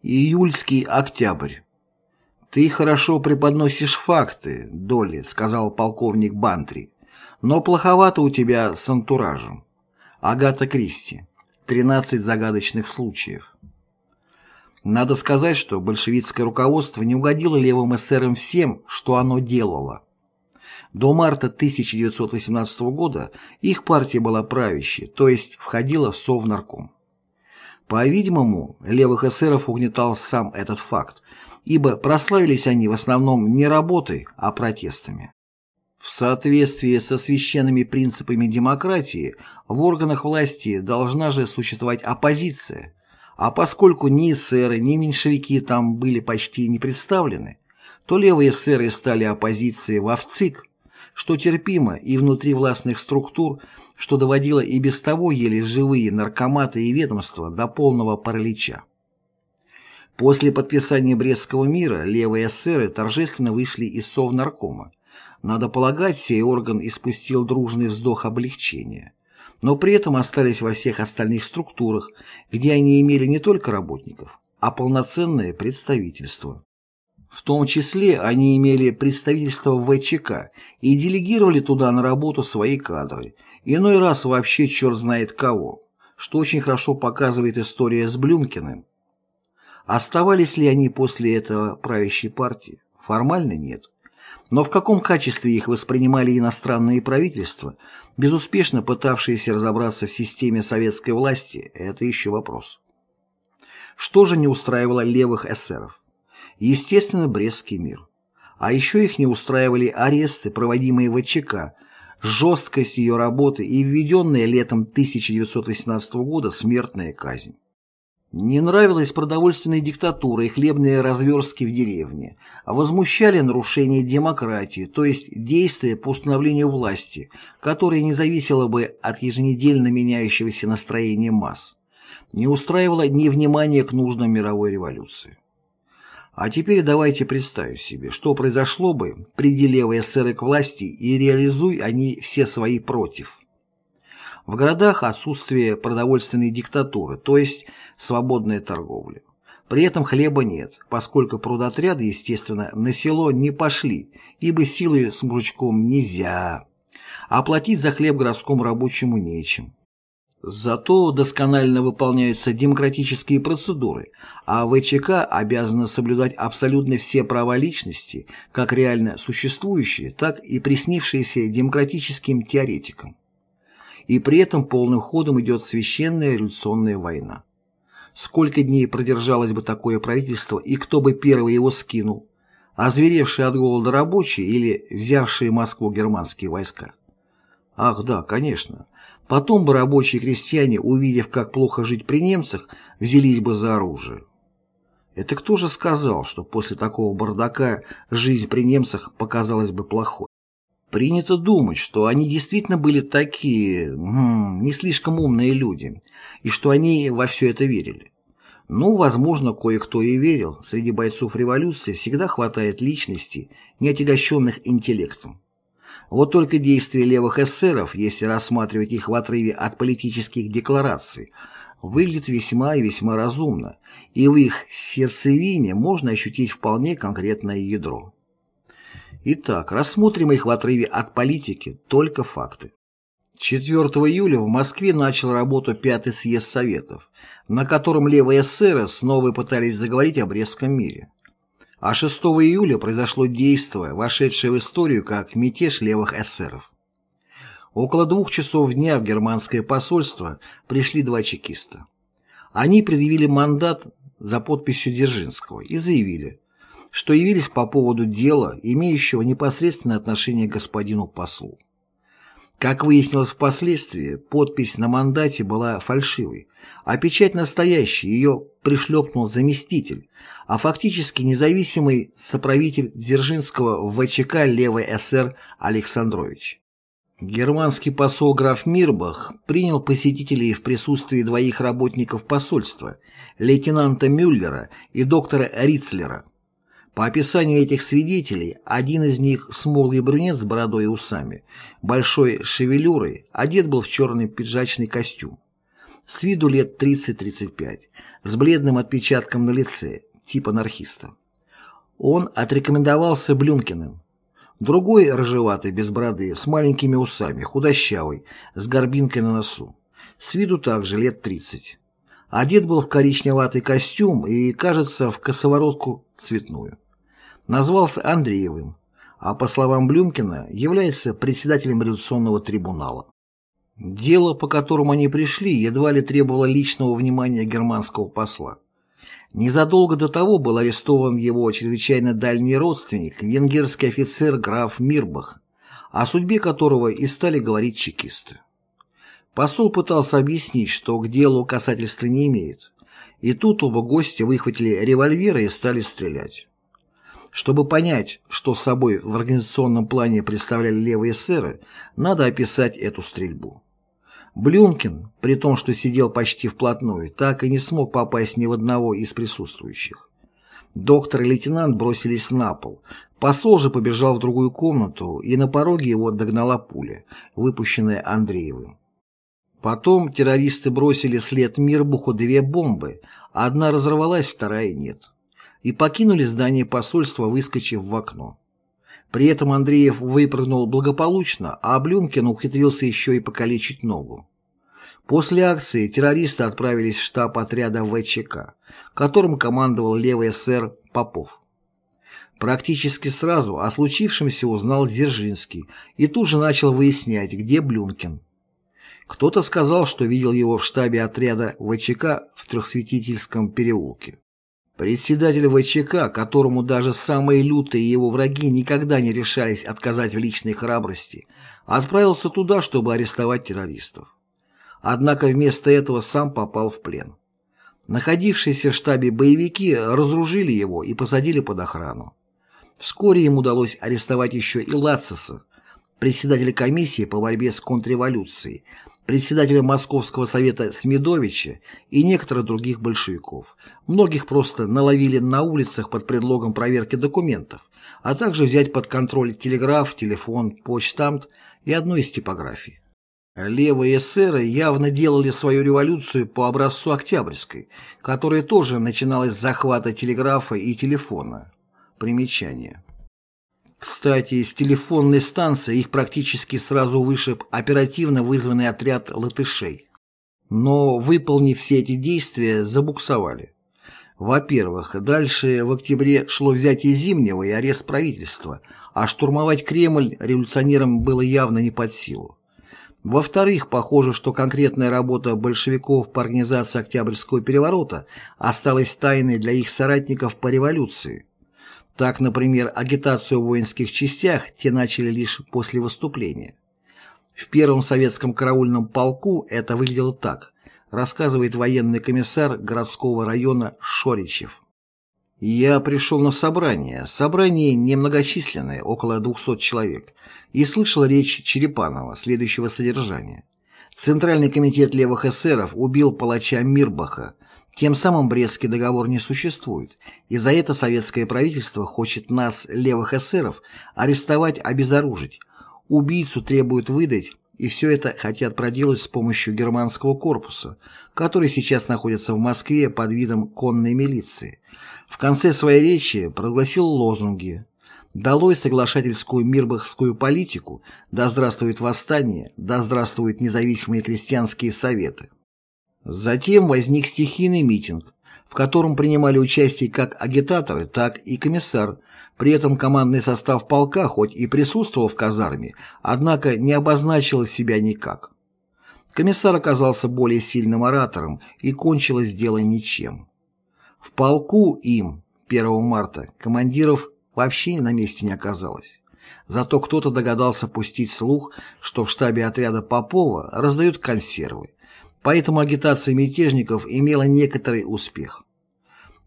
Июльский октябрь. «Ты хорошо преподносишь факты, Долли», — сказал полковник Бантри, «но плоховато у тебя с антуражем». Агата Кристи. «Тринадцать загадочных случаев». Надо сказать, что большевистское руководство не угодило левым эсерам всем, что оно делало. До марта 1918 года их партия была правящей, то есть входила в Совнарком. По-видимому, левых эсеров угнетал сам этот факт, ибо прославились они в основном не работой, а протестами. В соответствии со священными принципами демократии в органах власти должна же существовать оппозиция, а поскольку ни эсеры, ни меньшевики там были почти не представлены, то левые эсеры стали оппозицией в ВЦИК, что терпимо и внутри властных структур, что доводило и без того еле живые наркоматы и ведомства до полного паралича. После подписания Брестского мира левые эсеры торжественно вышли из Совнаркома. Надо полагать, сей орган испустил дружный вздох облегчения. Но при этом остались во всех остальных структурах, где они имели не только работников, а полноценное представительство. В том числе они имели представительство в ВЧК и делегировали туда на работу свои кадры, иной раз вообще черт знает кого, что очень хорошо показывает история с Блюмкиным. Оставались ли они после этого правящей партии? Формально нет. Но в каком качестве их воспринимали иностранные правительства, безуспешно пытавшиеся разобраться в системе советской власти, это еще вопрос. Что же не устраивало левых эсеров? Естественно, Брестский мир. А еще их не устраивали аресты, проводимые в ЧК, жесткость ее работы и введенная летом 1918 года смертная казнь. Не нравилась продовольственная диктатура и хлебные разверстки в деревне, а возмущали нарушение демократии, то есть действия по установлению власти, которое не зависело бы от еженедельно меняющегося настроения масс. Не устраивало невнимание к нуждам мировой революции. А теперь давайте представим себе, что произошло бы, приди левые эсеры к власти и реализуй они все свои против. В городах отсутствие продовольственной диктатуры, то есть свободная торговля. При этом хлеба нет, поскольку прудотряды, естественно, на село не пошли, ибо силой с мужичком нельзя. А платить за хлеб городскому рабочему нечем. Зато досконально выполняются демократические процедуры, а ВЧК обязана соблюдать абсолютно все права личности, как реально существующие, так и приснившиеся демократическим теоретикам. И при этом полным ходом идет священная революционная война. Сколько дней продержалось бы такое правительство и кто бы первый его скинул? Озверевшие от голода рабочие или взявшие Москву германские войска? Ах да, конечно. Потом бы рабочие крестьяне, увидев, как плохо жить при немцах, взялись бы за оружие. Это кто же сказал, что после такого бардака жизнь при немцах показалась бы плохой? Принято думать, что они действительно были такие, м не слишком умные люди, и что они во все это верили. Ну, возможно, кое-кто и верил. Среди бойцов революции всегда хватает личностей, не отягощенных интеллектом. Вот только действия левых эсеров, если рассматривать их в отрыве от политических деклараций, выглядят весьма и весьма разумно, и в их сердцевине можно ощутить вполне конкретное ядро. Итак, рассмотрим их в отрыве от политики, только факты. 4 июля в Москве начал работу Пятый съезд Советов, на котором левые эсеры снова пытались заговорить о Брестском мире. А 6 июля произошло действие, вошедшее в историю как мятеж левых эсеров. Около двух часов дня в германское посольство пришли два чекиста. Они предъявили мандат за подписью Дзержинского и заявили, что явились по поводу дела, имеющего непосредственное отношение к господину послу. Как выяснилось впоследствии, подпись на мандате была фальшивой, а печать настоящая, ее пришлепнул заместитель, а фактически независимый соправитель Дзержинского в ВЧК Левой СР Александрович. Германский посол граф Мирбах принял посетителей в присутствии двоих работников посольства, лейтенанта Мюллера и доктора Рицлера. По описанию этих свидетелей, один из них смуглый брюнет с бородой и усами, большой шевелюрой, одет был в черный пиджачный костюм. С виду лет 30-35. с бледным отпечатком на лице, тип анархиста. Он отрекомендовался Блюмкиным. Другой рыжеватый, без бороды, с маленькими усами, худощавый, с горбинкой на носу. С виду также лет 30. Одет был в коричневатый костюм и, кажется, в косоворотку цветную. Назвался Андреевым, а по словам Блюмкина, является председателем революционного трибунала. Дело, по которому они пришли, едва ли требовало личного внимания германского посла. Незадолго до того был арестован его чрезвычайно дальний родственник, венгерский офицер граф Мирбах, о судьбе которого и стали говорить чекисты. Посол пытался объяснить, что к делу касательства не имеет, и тут оба гостя выхватили револьверы и стали стрелять. Чтобы понять, что собой в организационном плане представляли левые эсеры, надо описать эту стрельбу. Блюмкин, при том, что сидел почти вплотную, так и не смог попасть ни в одного из присутствующих. Доктор и лейтенант бросились на пол. Посол же побежал в другую комнату, и на пороге его догнала пуля, выпущенная Андреевым. Потом террористы бросили след Мирбуху две бомбы, одна разорвалась, вторая нет, и покинули здание посольства, выскочив в окно. При этом Андреев выпрыгнул благополучно, а Блюмкин ухитрился еще и покалечить ногу. После акции террористы отправились в штаб отряда ВЧК, которым командовал левый эсер Попов. Практически сразу о случившемся узнал Дзержинский и тут же начал выяснять, где Блюмкин. Кто-то сказал, что видел его в штабе отряда ВЧК в Трехсветительском переулке. Председатель ВЧК, которому даже самые лютые его враги никогда не решались отказать в личной храбрости, отправился туда, чтобы арестовать террористов. Однако вместо этого сам попал в плен. Находившиеся в штабе боевики разоружили его и посадили под охрану. Вскоре им удалось арестовать еще и Лацеса, председателя комиссии по борьбе с контрреволюцией, председателя Московского совета Смедовича и некоторых других большевиков. Многих просто наловили на улицах под предлогом проверки документов, а также взять под контроль телеграф, телефон, почтамт и одну из типографий. Левые эсеры явно делали свою революцию по образцу Октябрьской, которая тоже начиналась с захвата телеграфа и телефона. Примечание. Кстати, с телефонной станции их практически сразу вышиб оперативно вызванный отряд латышей. Но, выполнив все эти действия, забуксовали. Во-первых, дальше в октябре шло взятие Зимнего и арест правительства, а штурмовать Кремль революционерам было явно не под силу. Во-вторых, похоже, что конкретная работа большевиков по организации Октябрьского переворота осталась тайной для их соратников по революции. Так, например, агитацию в воинских частях те начали лишь после выступления. В первом советском караульном полку это выглядело так, рассказывает военный комиссар городского района Шоричев. Я пришел на собрание, собрание немногочисленное, около 200 человек, и слышал речь Черепанова, следующего содержания. Центральный комитет левых эсеров убил палача Мирбаха, тем самым Брестский договор не существует, и за это советское правительство хочет нас, левых эсеров, арестовать, обезоружить. Убийцу требуют выдать, и все это хотят проделать с помощью германского корпуса, который сейчас находится в Москве под видом конной милиции. В конце своей речи прогласил лозунги «Долой соглашательскую мирбахскую политику», «Да здравствует восстание», «Да здравствуют независимые крестьянские советы». Затем возник стихийный митинг, в котором принимали участие как агитаторы, так и комиссар. При этом командный состав полка хоть и присутствовал в казарме, однако не обозначил себя никак. Комиссар оказался более сильным оратором, и кончилось дело ничем. В полку им, 1 марта, командиров вообще на месте не оказалось. Зато кто-то догадался пустить слух, что в штабе отряда Попова раздают консервы, Поэтому агитация мятежников имела некоторый успех.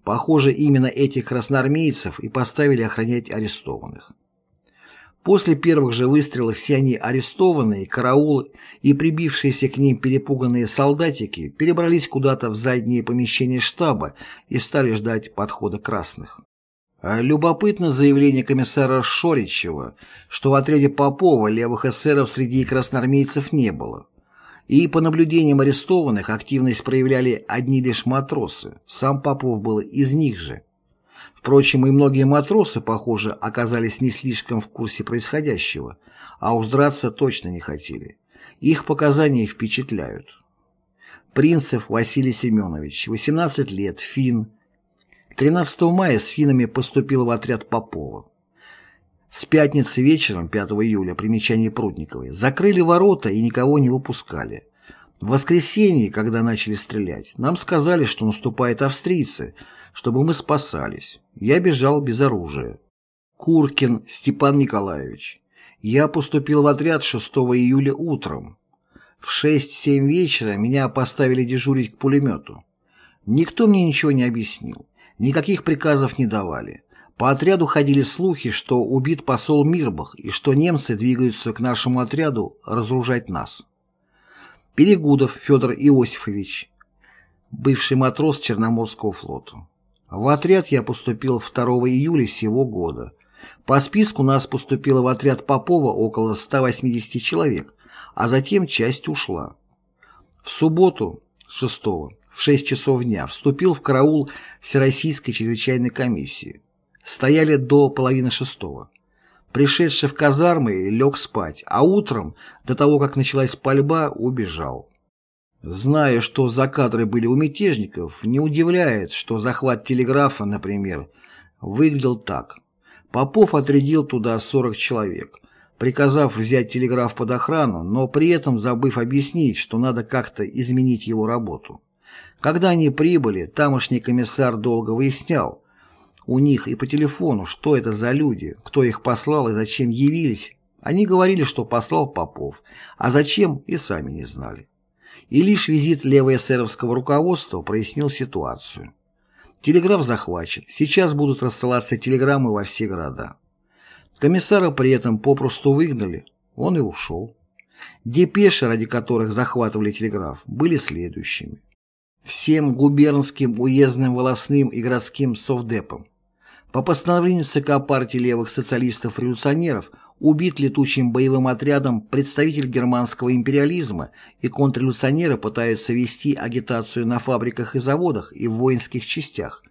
Похоже, именно этих красноармейцев и поставили охранять арестованных. После первых же выстрелов все они арестованные, караулы и прибившиеся к ним перепуганные солдатики перебрались куда-то в задние помещения штаба и стали ждать подхода красных. Любопытно заявление комиссара Шоричева, что в отряде Попова левых эсеров среди красноармейцев не было. И по наблюдениям арестованных активность проявляли одни лишь матросы, сам Попов был из них же. Впрочем, и многие матросы, похоже, оказались не слишком в курсе происходящего, а уж драться точно не хотели. Их показания впечатляют. Принцев Василий Семенович, 18 лет, фин. 13 мая с финами поступил в отряд Попова. С пятницы вечером, 5 июля, примечание Прудниковой, закрыли ворота и никого не выпускали. В воскресенье, когда начали стрелять, нам сказали, что наступают австрийцы, чтобы мы спасались. Я бежал без оружия. Куркин Степан Николаевич. Я поступил в отряд 6 июля утром. В 6-7 вечера меня поставили дежурить к пулемету. Никто мне ничего не объяснил, никаких приказов не давали. По отряду ходили слухи, что убит посол Мирбах и что немцы двигаются к нашему отряду разоружать нас. Перегудов Федор Иосифович, бывший матрос Черноморского флота. В отряд я поступил 2 июля сего года. По списку нас поступило в отряд Попова около 180 человек, а затем часть ушла. В субботу, 6 в 6 часов дня, вступил в караул Всероссийской чрезвычайной комиссии. Стояли до половины шестого. Пришедший в казармы, лег спать, а утром, до того, как началась пальба, убежал. Зная, что за кадры были у мятежников, не удивляет, что захват телеграфа, например, выглядел так. Попов отрядил туда 40 человек приказав взять телеграф под охрану, но при этом забыв объяснить, что надо как-то изменить его работу. Когда они прибыли, тамошний комиссар долго выяснял у них и по телефону, что это за люди, кто их послал и зачем явились. Они говорили, что послал Попов, а зачем и сами не знали. И лишь визит левоэсеровского руководства прояснил ситуацию. Телеграф захвачен, сейчас будут рассылаться телеграммы во все города. Комиссара при этом попросту выгнали, он и ушел. Депеши, ради которых захватывали телеграф, были следующими. Всем губернским, уездным, волосным и городским совдепам. По постановлению ЦК партии левых социалистов-революционеров убит летучим боевым отрядом представитель германского империализма и контрреволюционеры пытаются вести агитацию на фабриках и заводах и в воинских частях,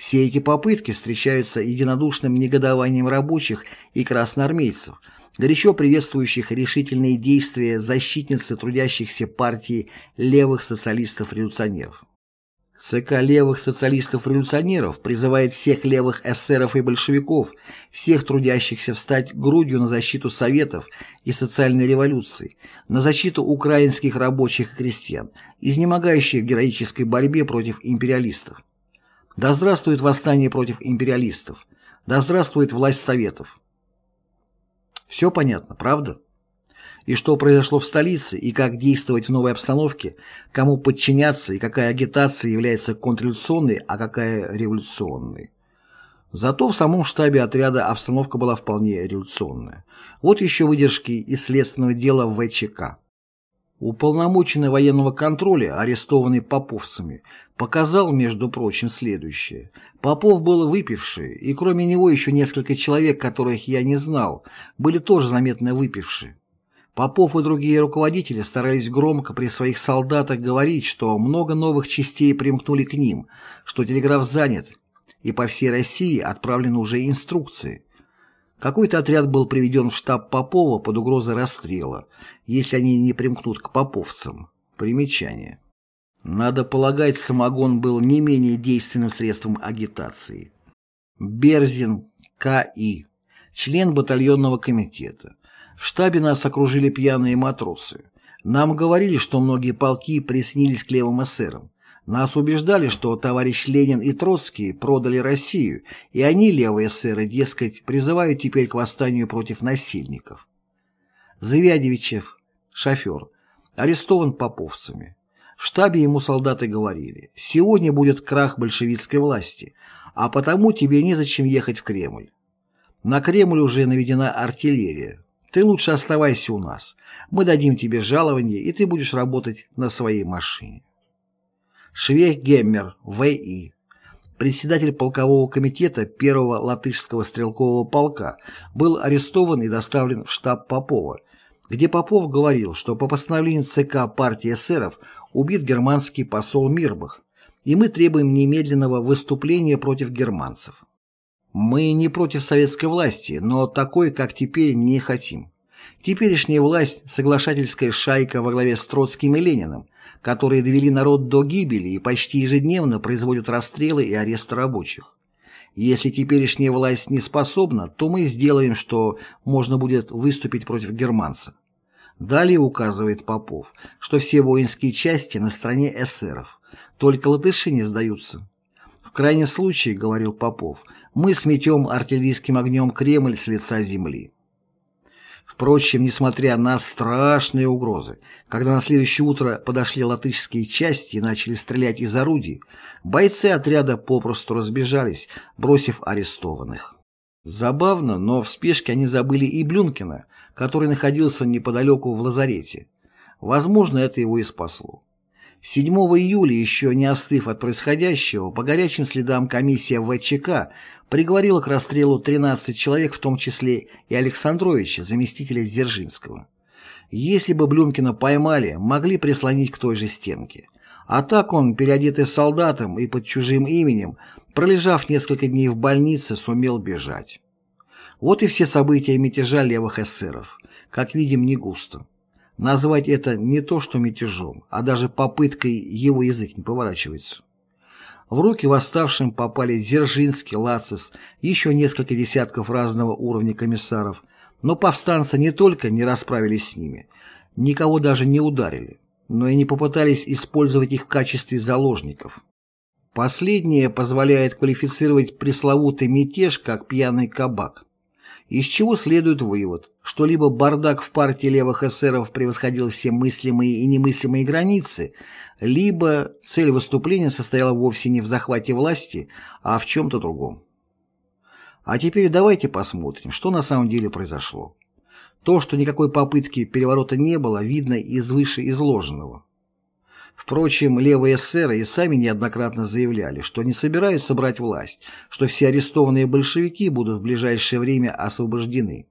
все эти попытки встречаются единодушным негодованием рабочих и красноармейцев, горячо приветствующих решительные действия защитницы трудящихся партии левых социалистов-революционеров. ЦК левых социалистов-революционеров призывает всех левых эсеров и большевиков, всех трудящихся встать грудью на защиту Советов и социальной революции, на защиту украинских рабочих и крестьян, изнемогающих в героической борьбе против империалистов. Да здравствует восстание против империалистов! Да здравствует власть Советов! Все понятно, правда? И что произошло в столице, и как действовать в новой обстановке, кому подчиняться, и какая агитация является контрреволюционной, а какая революционной. Зато в самом штабе отряда обстановка была вполне революционная. Вот еще выдержки из следственного дела ВЧК. Уполномоченный военного контроля, арестованный поповцами, показал, между прочим, следующее. Попов был выпивший, и кроме него еще несколько человек, которых я не знал, были тоже заметно выпившие. Попов и другие руководители старались громко при своих солдатах говорить, что много новых частей примкнули к ним, что телеграф занят, и по всей России отправлены уже инструкции. Какой-то отряд был приведен в штаб Попова под угрозой расстрела, если они не примкнут к поповцам. Примечание. Надо полагать, самогон был не менее действенным средством агитации. Берзин К.И. Член батальонного комитета. В штабе нас окружили пьяные матросы. Нам говорили, что многие полки приснились к левым эсерам. Нас убеждали, что товарищ Ленин и Троцкий продали Россию, и они, левые эсеры, дескать, призывают теперь к восстанию против насильников. Завядевичев, шофер, арестован поповцами. В штабе ему солдаты говорили, сегодня будет крах большевистской власти, а потому тебе незачем ехать в Кремль. На Кремль уже наведена артиллерия. Ты лучше оставайся у нас. Мы дадим тебе жалование, и ты будешь работать на своей машине. Швейгеммер В.И., председатель полкового комитета первого латышского стрелкового полка, был арестован и доставлен в штаб Попова, где Попов говорил, что по постановлению ЦК партии эсеров убит германский посол Мирбах, и мы требуем немедленного выступления против германцев. Мы не против советской власти, но такой, как теперь, не хотим. Теперешняя власть – соглашательская шайка во главе с Троцким и Лениным, которые довели народ до гибели и почти ежедневно производят расстрелы и аресты рабочих. Если теперешняя власть не способна, то мы сделаем, что можно будет выступить против германца. Далее указывает Попов, что все воинские части на стороне эсеров, только латыши не сдаются. В крайнем случае, говорил Попов, мы сметем артиллерийским огнем Кремль с лица земли. Впрочем, несмотря на страшные угрозы, когда на следующее утро подошли латышские части и начали стрелять из орудий, бойцы отряда попросту разбежались, бросив арестованных. Забавно, но в спешке они забыли и Блюнкина, который находился неподалеку в лазарете. Возможно, это его и спасло. 7 июля, еще не остыв от происходящего, по горячим следам комиссия ВЧК приговорила к расстрелу 13 человек, в том числе и Александровича, заместителя Дзержинского. Если бы Блюмкина поймали, могли прислонить к той же стенке. А так он, переодетый солдатом и под чужим именем, пролежав несколько дней в больнице, сумел бежать. Вот и все события мятежа левых эсеров. Как видим, не густо. Назвать это не то что мятежом, а даже попыткой его язык не поворачивается. В руки восставшим попали Дзержинский, Лацис, еще несколько десятков разного уровня комиссаров, но повстанцы не только не расправились с ними, никого даже не ударили, но и не попытались использовать их в качестве заложников. Последнее позволяет квалифицировать пресловутый мятеж как пьяный кабак. Из чего следует вывод, что либо бардак в партии левых эсеров превосходил все мыслимые и немыслимые границы, либо цель выступления состояла вовсе не в захвате власти, а в чем-то другом. А теперь давайте посмотрим, что на самом деле произошло. То, что никакой попытки переворота не было, видно из вышеизложенного. Впрочем, левые эсеры и сами неоднократно заявляли, что не собираются брать власть, что все арестованные большевики будут в ближайшее время освобождены.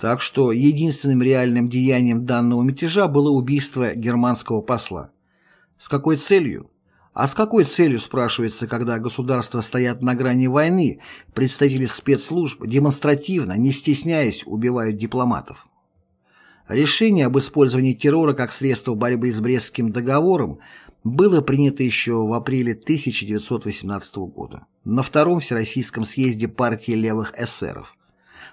Так что единственным реальным деянием данного мятежа было убийство германского посла. С какой целью? А с какой целью, спрашивается, когда государства стоят на грани войны, представители спецслужб демонстративно, не стесняясь, убивают дипломатов? Решение об использовании террора как средство борьбы с Брестским договором было принято еще в апреле 1918 года на Втором Всероссийском съезде партии левых эсеров.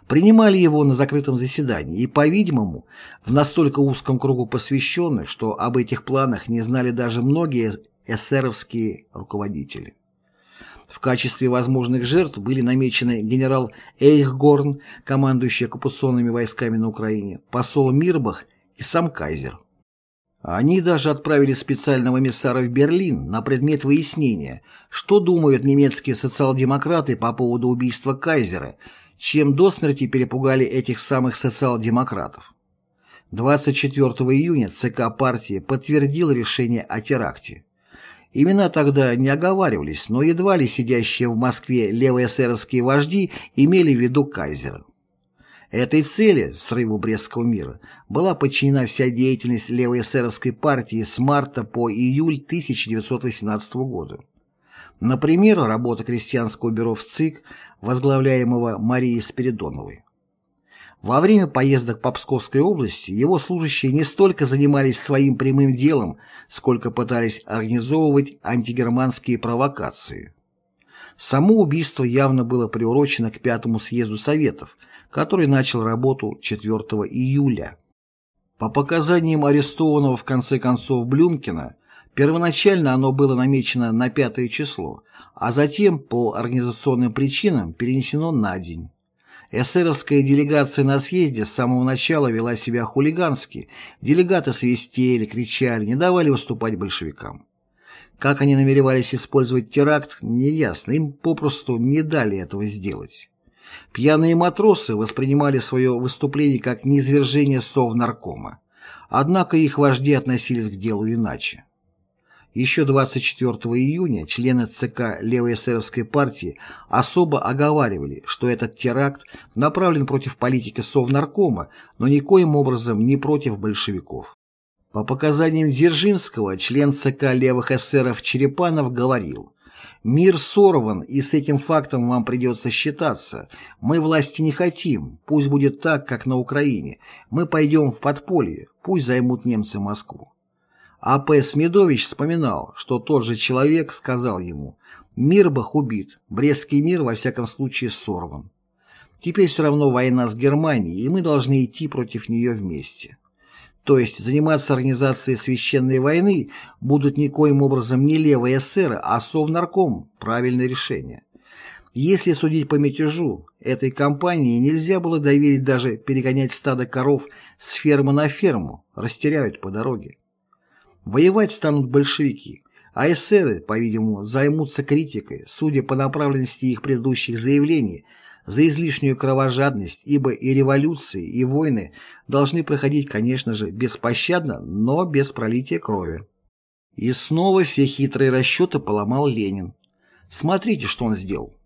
Принимали его на закрытом заседании и, по-видимому, в настолько узком кругу посвященных, что об этих планах не знали даже многие эсеровские руководители. В качестве возможных жертв были намечены генерал Эйхгорн, командующий оккупационными войсками на Украине, посол Мирбах и сам кайзер. Они даже отправили специального эмиссара в Берлин на предмет выяснения, что думают немецкие социал-демократы по поводу убийства кайзера, чем до смерти перепугали этих самых социал-демократов. 24 июня ЦК партии подтвердил решение о теракте. Имена тогда не оговаривались, но едва ли сидящие в Москве левоэсеровские вожди имели в виду кайзера. Этой цели, срыву Брестского мира, была подчинена вся деятельность левоэсеровской партии с марта по июль 1918 года. Например, работа крестьянского бюро в ЦИК, возглавляемого Марией Спиридоновой. Во время поездок по Псковской области его служащие не столько занимались своим прямым делом, сколько пытались организовывать антигерманские провокации. Само убийство явно было приурочено к Пятому съезду Советов, который начал работу 4 июля. По показаниям арестованного в конце концов Блюмкина, первоначально оно было намечено на пятое число, а затем по организационным причинам перенесено на день. Эсеровская делегация на съезде с самого начала вела себя хулигански, делегаты свистели, кричали, не давали выступать большевикам. Как они намеревались использовать теракт, неясно, им попросту не дали этого сделать. Пьяные матросы воспринимали свое выступление как низвержение совнаркома, однако их вожди относились к делу иначе. Еще 24 июня члены ЦК Левоэсеровской партии особо оговаривали, что этот теракт направлен против политики Совнаркома, но никоим образом не против большевиков. По показаниям Дзержинского, член ЦК левых эсеров Черепанов говорил «Мир сорван, и с этим фактом вам придется считаться. Мы власти не хотим, пусть будет так, как на Украине. Мы пойдем в подполье, пусть займут немцы Москву». А. П. Смедович вспоминал, что тот же человек сказал ему «Мирбах убит, Брестский мир во всяком случае сорван. Теперь все равно война с Германией, и мы должны идти против нее вместе». То есть заниматься организацией священной войны будут никоим образом не левые эсеры, а Совнарком. Правильное решение. Если судить по мятежу, этой кампании нельзя было доверить даже перегонять стадо коров с фермы на ферму, растеряют по дороге. Воевать станут большевики, а эсеры, по-видимому, займутся критикой, судя по направленности их предыдущих заявлений, за излишнюю кровожадность, ибо и революции, и войны должны проходить, конечно же, беспощадно, но без пролития крови. И снова все хитрые расчеты поломал Ленин. Смотрите, что он сделал.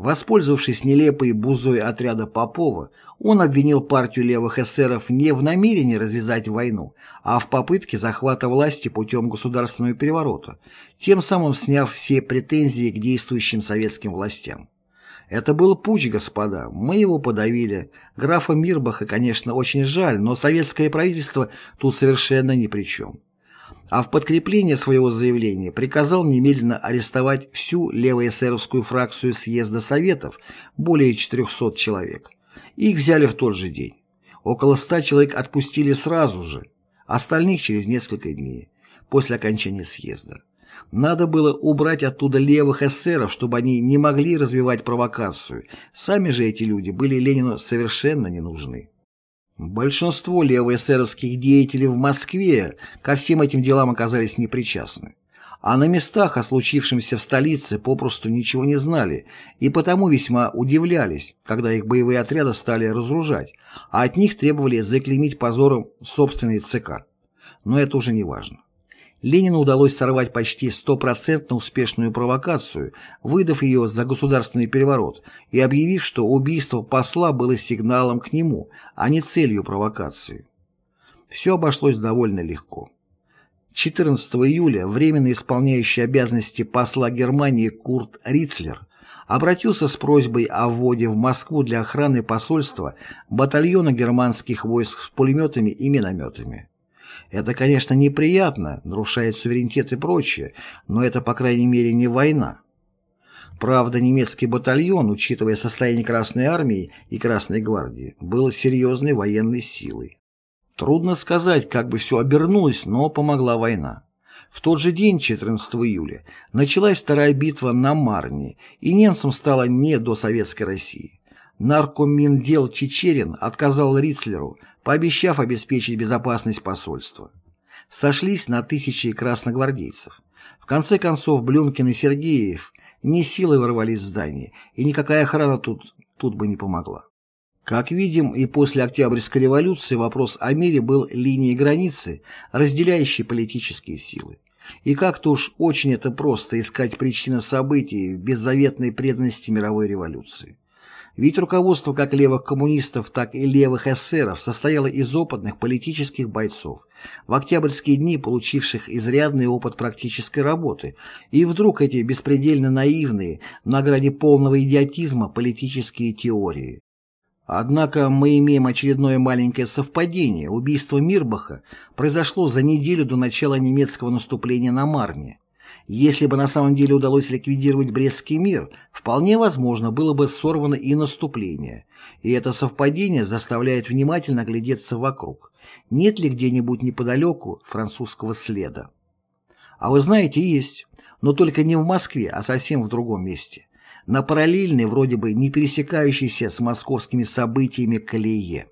Воспользовавшись нелепой бузой отряда Попова, он обвинил партию левых эсеров не в намерении развязать войну, а в попытке захвата власти путем государственного переворота, тем самым сняв все претензии к действующим советским властям. Это был путь, господа, мы его подавили. Графа Мирбаха, конечно, очень жаль, но советское правительство тут совершенно ни при чем а в подкрепление своего заявления приказал немедленно арестовать всю левоэсеровскую фракцию съезда Советов, более 400 человек. Их взяли в тот же день. Около 100 человек отпустили сразу же, остальных через несколько дней, после окончания съезда. Надо было убрать оттуда левых эсеров, чтобы они не могли развивать провокацию. Сами же эти люди были Ленину совершенно не нужны. Большинство левоэсеровских деятелей в Москве ко всем этим делам оказались непричастны. А на местах о случившемся в столице попросту ничего не знали и потому весьма удивлялись, когда их боевые отряды стали разоружать, а от них требовали заклеймить позором собственный ЦК. Но это уже не важно. Ленину удалось сорвать почти стопроцентно успешную провокацию, выдав ее за государственный переворот и объявив, что убийство посла было сигналом к нему, а не целью провокации. Все обошлось довольно легко. 14 июля временно исполняющий обязанности посла Германии Курт Рицлер обратился с просьбой о вводе в Москву для охраны посольства батальона германских войск с пулеметами и минометами. Это, конечно, неприятно, нарушает суверенитет и прочее, но это, по крайней мере, не война. Правда, немецкий батальон, учитывая состояние Красной Армии и Красной Гвардии, был серьезной военной силой. Трудно сказать, как бы все обернулось, но помогла война. В тот же день, 14 июля, началась вторая битва на Марне, и немцам стало не до Советской России. Наркоминдел Чечерин отказал Рицлеру, пообещав обеспечить безопасность посольства. Сошлись на тысячи красногвардейцев. В конце концов Блюмкин и Сергеев не силой ворвались в здание, и никакая охрана тут, тут бы не помогла. Как видим, и после Октябрьской революции вопрос о мире был линией границы, разделяющей политические силы. И как-то уж очень это просто искать причины событий в беззаветной преданности мировой революции. Ведь руководство как левых коммунистов, так и левых эсеров состояло из опытных политических бойцов, в октябрьские дни получивших изрядный опыт практической работы, и вдруг эти беспредельно наивные, на грани полного идиотизма политические теории. Однако мы имеем очередное маленькое совпадение. Убийство Мирбаха произошло за неделю до начала немецкого наступления на Марне. Если бы на самом деле удалось ликвидировать Брестский мир, вполне возможно было бы сорвано и наступление. И это совпадение заставляет внимательно глядеться вокруг. Нет ли где-нибудь неподалеку французского следа? А вы знаете, есть. Но только не в Москве, а совсем в другом месте. На параллельной, вроде бы не пересекающейся с московскими событиями колее.